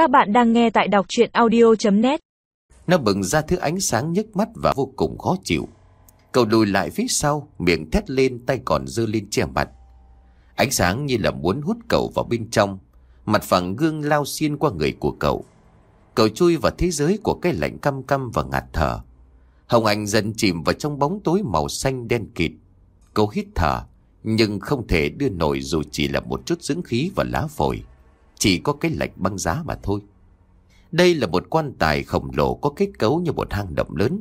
Các bạn đang nghe tại đọc chuyện audio.net Nó bừng ra thứ ánh sáng nhức mắt và vô cùng khó chịu. Cậu lùi lại phía sau, miệng thét lên tay còn dơ lên che mặt. Ánh sáng như là muốn hút cậu vào bên trong. Mặt phẳng gương lao xiên qua người của cậu. Cậu chui vào thế giới của cái lạnh căm căm và ngạt thở. Hồng Anh dần chìm vào trong bóng tối màu xanh đen kịt. Cậu hít thở, nhưng không thể đưa nổi dù chỉ là một chút dưỡng khí và lá phổi. Chỉ có cái lệch băng giá mà thôi. Đây là một quan tài khổng lồ có kết cấu như một hang động lớn.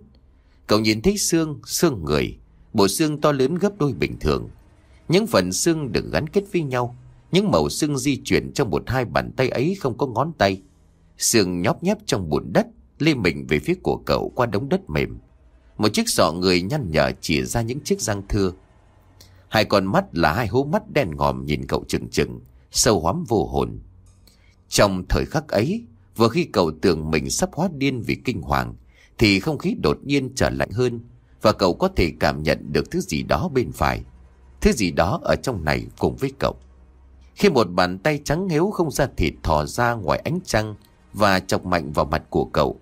Cậu nhìn thấy xương, xương người, bộ xương to lớn gấp đôi bình thường. Những phần xương được gắn kết với nhau, những màu xương di chuyển trong một hai bàn tay ấy không có ngón tay. Xương nhóp nhép trong bùn đất, lê mình về phía của cậu qua đống đất mềm. Một chiếc sọ người nhăn nhở chỉ ra những chiếc răng thưa. Hai con mắt là hai hố mắt đen ngòm nhìn cậu chừng chừng, sâu hoắm vô hồn. Trong thời khắc ấy, vừa khi cậu tưởng mình sắp hóa điên vì kinh hoàng, thì không khí đột nhiên trở lạnh hơn và cậu có thể cảm nhận được thứ gì đó bên phải. Thứ gì đó ở trong này cùng với cậu. Khi một bàn tay trắng héo không ra thịt thò ra ngoài ánh trăng và chọc mạnh vào mặt của cậu,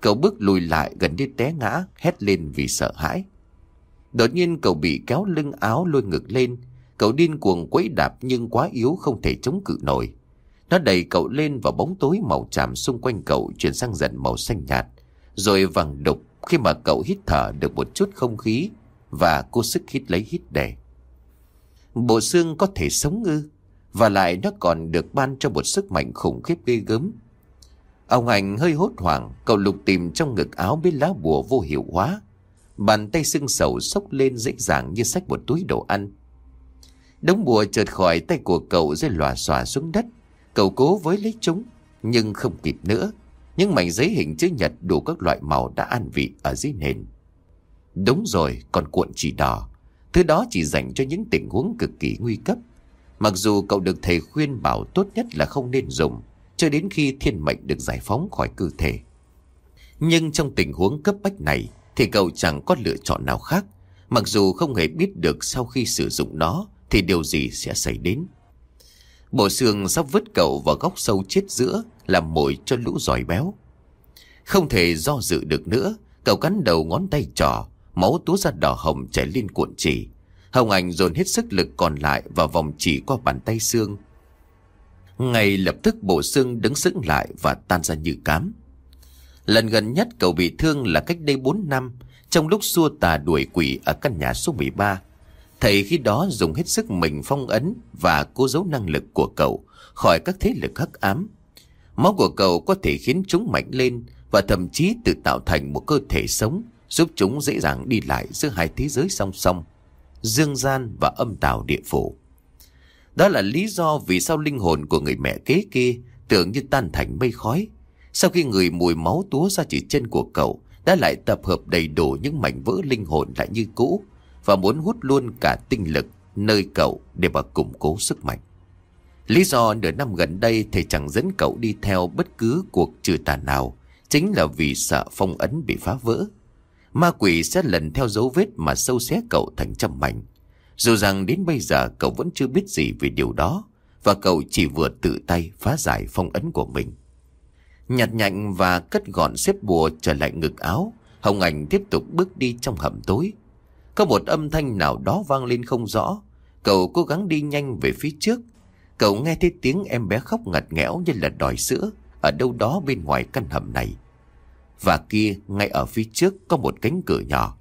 cậu bước lùi lại gần như té ngã, hét lên vì sợ hãi. Đột nhiên cậu bị kéo lưng áo lôi ngực lên, cậu điên cuồng quấy đạp nhưng quá yếu không thể chống cự nổi. Nó đẩy cậu lên vào bóng tối màu tràm xung quanh cậu chuyển sang dần màu xanh nhạt, rồi vàng đục khi mà cậu hít thở được một chút không khí và cố sức hít lấy hít để. Bộ xương có thể sống ư, và lại nó còn được ban cho một sức mạnh khủng khiếp ghê gớm. Ông ảnh hơi hốt hoảng, cậu lục tìm trong ngực áo biết lá bùa vô hiệu hóa. Bàn tay sưng sầu sốc lên dễ dàng như sách một túi đồ ăn. Đống bùa trượt khỏi tay của cậu rơi lòa xòa xuống đất. Cậu cố với lấy chúng, nhưng không kịp nữa. Những mảnh giấy hình chữ nhật đủ các loại màu đã an vị ở dưới nền. Đúng rồi, còn cuộn chỉ đỏ. Thứ đó chỉ dành cho những tình huống cực kỳ nguy cấp. Mặc dù cậu được thầy khuyên bảo tốt nhất là không nên dùng, cho đến khi thiên mệnh được giải phóng khỏi cơ thể. Nhưng trong tình huống cấp bách này, thì cậu chẳng có lựa chọn nào khác. Mặc dù không hề biết được sau khi sử dụng nó, thì điều gì sẽ xảy đến. Bộ xương sắp vứt cậu vào góc sâu chết giữa, Làm mồi cho lũ giỏi béo. Không thể do dự được nữa, Cậu cắn đầu ngón tay trỏ Máu túa ra đỏ hồng chảy lên cuộn chỉ Hồng Anh dồn hết sức lực còn lại Vào vòng chỉ qua bàn tay xương. Ngay lập tức bộ xương đứng sững lại Và tan ra như cám. Lần gần nhất cậu bị thương là cách đây 4 năm, Trong lúc xua tà đuổi quỷ Ở căn nhà số 13 Thầy khi đó dùng hết sức mình phong ấn và cố giấu năng lực của cậu khỏi các thế lực hắc ám. Máu của cậu có thể khiến chúng mạnh lên và thậm chí tự tạo thành một cơ thể sống giúp chúng dễ dàng đi lại giữa hai thế giới song song, dương gian và âm tào địa phủ. Đó là lý do vì sao linh hồn của người mẹ kế kia tưởng như tan thành mây khói. Sau khi người mùi máu túa ra chỉ chân của cậu đã lại tập hợp đầy đủ những mảnh vỡ linh hồn lại như cũ và muốn hút luôn cả tinh lực nơi cậu để mà củng cố sức mạnh. Lý do nửa năm gần đây thầy chẳng dẫn cậu đi theo bất cứ cuộc trừ tà nào chính là vì sợ phong ấn bị phá vỡ. Ma quỷ sẽ lần theo dấu vết mà sâu xé cậu thành trăm mảnh. Dù rằng đến bây giờ cậu vẫn chưa biết gì về điều đó và cậu chỉ vừa tự tay phá giải phong ấn của mình. Nhặt nhạnh và cất gọn xếp bùa trở lại ngực áo, Hồng Ảnh tiếp tục bước đi trong hầm tối. Có một âm thanh nào đó vang lên không rõ. Cậu cố gắng đi nhanh về phía trước. Cậu nghe thấy tiếng em bé khóc ngặt nghẽo như là đòi sữa ở đâu đó bên ngoài căn hầm này. Và kia, ngay ở phía trước có một cánh cửa nhỏ.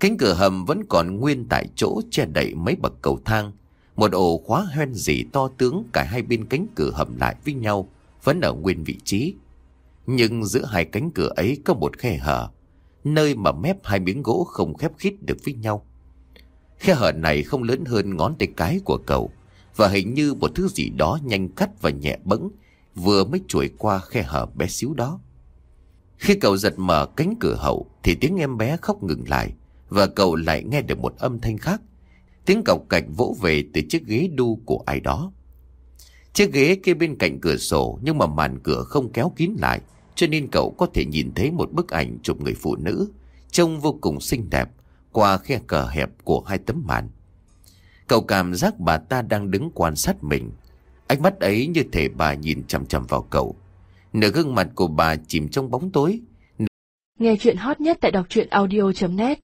Cánh cửa hầm vẫn còn nguyên tại chỗ che đậy mấy bậc cầu thang. Một ổ khóa hoen dỉ to tướng cả hai bên cánh cửa hầm lại với nhau, vẫn ở nguyên vị trí. Nhưng giữa hai cánh cửa ấy có một khe hở, nơi mà mép hai miếng gỗ không khép khít được với nhau. Khe hở này không lớn hơn ngón tay cái của cậu, và hình như một thứ gì đó nhanh cắt và nhẹ bẫng vừa mới chuỗi qua khe hở bé xíu đó. Khi cậu giật mở cánh cửa hậu thì tiếng em bé khóc ngừng lại và cậu lại nghe được một âm thanh khác. Tiếng cọc cạch vỗ về từ chiếc ghế đu của ai đó. Chiếc ghế kia bên cạnh cửa sổ nhưng mà màn cửa không kéo kín lại cho nên cậu có thể nhìn thấy một bức ảnh chụp người phụ nữ, trông vô cùng xinh đẹp qua khe cờ hẹp của hai tấm màn. Cậu cảm giác bà ta đang đứng quan sát mình. Ánh mắt ấy như thể bà nhìn chằm chằm vào cậu. Nửa gương mặt của bà chìm trong bóng tối Nghe chuyện hot nhất tại đọc truyện audio.net